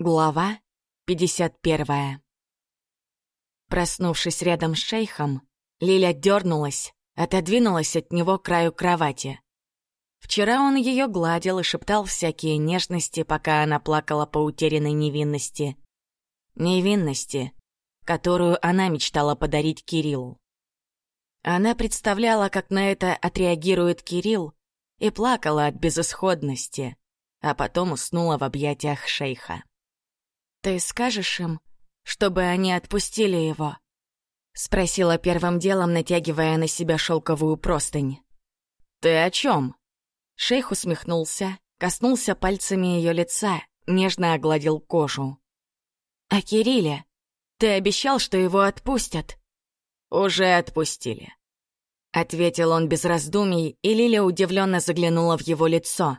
Глава 51 Проснувшись рядом с шейхом, Лиля дернулась, отодвинулась от него к краю кровати. Вчера он ее гладил и шептал всякие нежности, пока она плакала по утерянной невинности. Невинности, которую она мечтала подарить Кириллу. Она представляла, как на это отреагирует Кирилл, и плакала от безысходности, а потом уснула в объятиях шейха. «Ты скажешь им, чтобы они отпустили его?» — спросила первым делом, натягивая на себя шелковую простынь. «Ты о чем? Шейх усмехнулся, коснулся пальцами ее лица, нежно огладил кожу. «А Кирилле? Ты обещал, что его отпустят?» «Уже отпустили», — ответил он без раздумий, и Лиля удивленно заглянула в его лицо.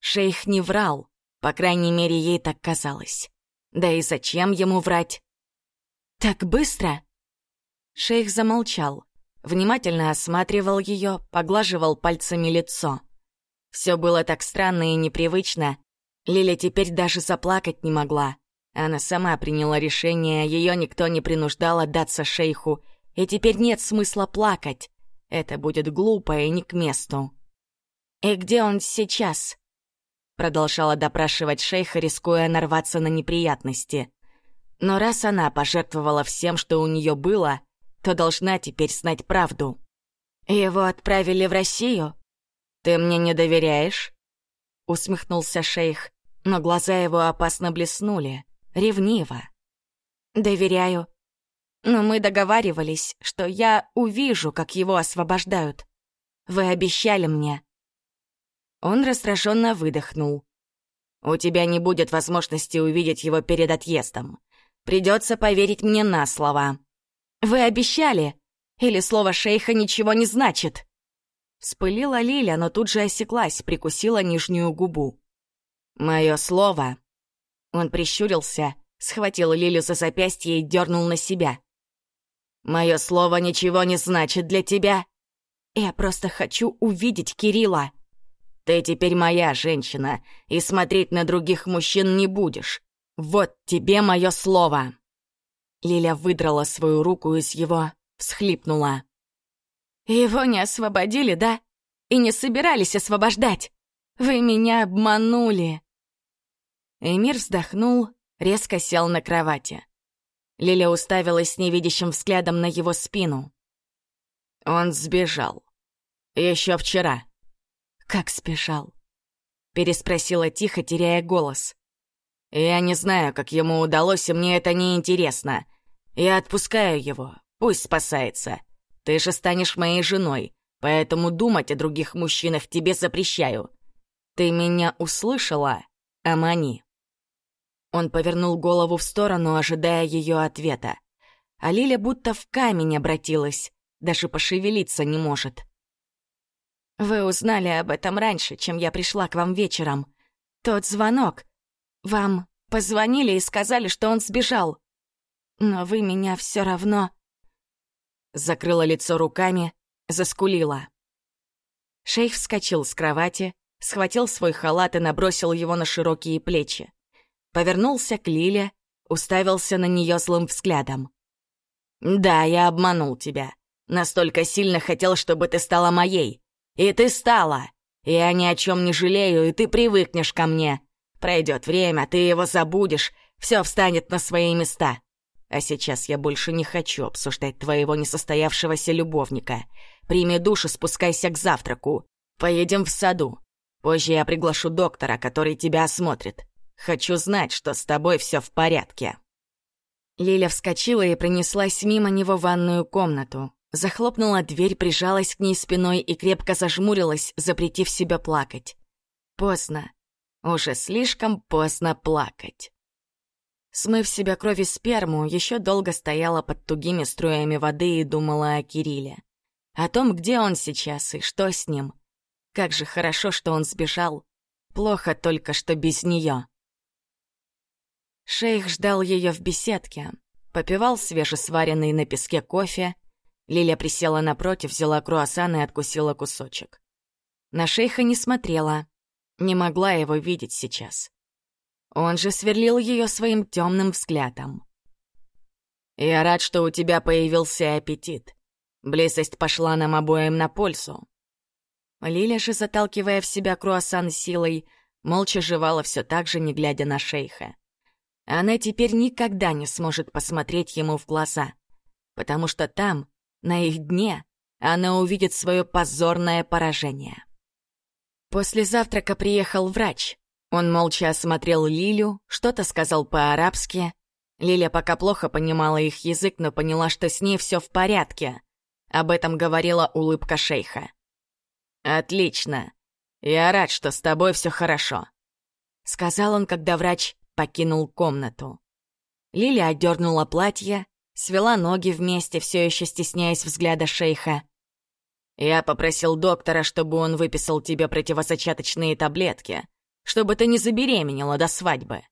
Шейх не врал, по крайней мере, ей так казалось. Да и зачем ему врать? «Так быстро?» Шейх замолчал, внимательно осматривал ее, поглаживал пальцами лицо. Все было так странно и непривычно. Лиля теперь даже заплакать не могла. Она сама приняла решение, ее никто не принуждал отдаться шейху, и теперь нет смысла плакать. Это будет глупо и не к месту. «И где он сейчас?» Продолжала допрашивать шейха, рискуя нарваться на неприятности. Но раз она пожертвовала всем, что у нее было, то должна теперь знать правду. Его отправили в Россию? Ты мне не доверяешь? Усмехнулся шейх, но глаза его опасно блеснули, ревниво. Доверяю. Но мы договаривались, что я увижу, как его освобождают. Вы обещали мне. Он раздраженно выдохнул. «У тебя не будет возможности увидеть его перед отъездом. Придется поверить мне на слово». «Вы обещали? Или слово шейха ничего не значит?» Вспылила Лиля, но тут же осеклась, прикусила нижнюю губу. «Мое слово...» Он прищурился, схватил Лилю за запястье и дернул на себя. «Мое слово ничего не значит для тебя. Я просто хочу увидеть Кирилла». Ты теперь моя женщина, и смотреть на других мужчин не будешь. Вот тебе мое слово!» Лиля выдрала свою руку из его, всхлипнула. «Его не освободили, да? И не собирались освобождать? Вы меня обманули!» Эмир вздохнул, резко сел на кровати. Лиля уставилась невидящим взглядом на его спину. Он сбежал. Еще вчера. «Как спешал?» — переспросила тихо, теряя голос. «Я не знаю, как ему удалось, и мне это не интересно. Я отпускаю его, пусть спасается. Ты же станешь моей женой, поэтому думать о других мужчинах тебе запрещаю. Ты меня услышала, Амани?» Он повернул голову в сторону, ожидая ее ответа. А Лиля будто в камень обратилась, даже пошевелиться не может. Вы узнали об этом раньше, чем я пришла к вам вечером. Тот звонок. Вам позвонили и сказали, что он сбежал. Но вы меня все равно... Закрыла лицо руками, заскулила. Шейх вскочил с кровати, схватил свой халат и набросил его на широкие плечи. Повернулся к Лиле, уставился на нее злым взглядом. «Да, я обманул тебя. Настолько сильно хотел, чтобы ты стала моей. И ты стала. Я ни о чем не жалею, и ты привыкнешь ко мне. Пройдет время, ты его забудешь, все встанет на свои места. А сейчас я больше не хочу обсуждать твоего несостоявшегося любовника. Прими душ и спускайся к завтраку. Поедем в саду. Позже я приглашу доктора, который тебя осмотрит. Хочу знать, что с тобой все в порядке». Лиля вскочила и принеслась мимо него в ванную комнату. Захлопнула дверь, прижалась к ней спиной и крепко зажмурилась, запретив себя плакать. Поздно. Уже слишком поздно плакать. Смыв себя кровь и сперму, еще долго стояла под тугими струями воды и думала о Кирилле. О том, где он сейчас и что с ним. Как же хорошо, что он сбежал. Плохо только, что без нее. Шейх ждал ее в беседке, попивал свежесваренный на песке кофе, Лиля присела напротив, взяла круассан и откусила кусочек. На шейха не смотрела, не могла его видеть сейчас. Он же сверлил ее своим темным взглядом. «Я рад, что у тебя появился аппетит. Близость пошла нам обоим на пользу». Лиля же, заталкивая в себя круассан силой, молча жевала все так же, не глядя на шейха. Она теперь никогда не сможет посмотреть ему в глаза, потому что там, на их дне, она увидит свое позорное поражение. После завтрака приехал врач. Он молча осмотрел Лилю, что-то сказал по-арабски. Лиля пока плохо понимала их язык, но поняла, что с ней все в порядке. Об этом говорила улыбка шейха. «Отлично. Я рад, что с тобой все хорошо», — сказал он, когда врач покинул комнату. Лиля отдернула платье, свела ноги вместе, все еще стесняясь взгляда шейха. «Я попросил доктора, чтобы он выписал тебе противозачаточные таблетки, чтобы ты не забеременела до свадьбы».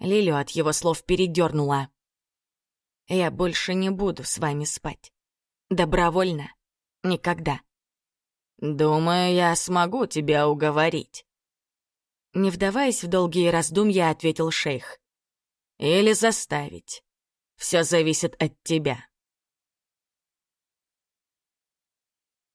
Лилю от его слов передернула. «Я больше не буду с вами спать. Добровольно. Никогда». «Думаю, я смогу тебя уговорить». Не вдаваясь в долгие раздумья, ответил шейх. «Или заставить. Все зависит от тебя».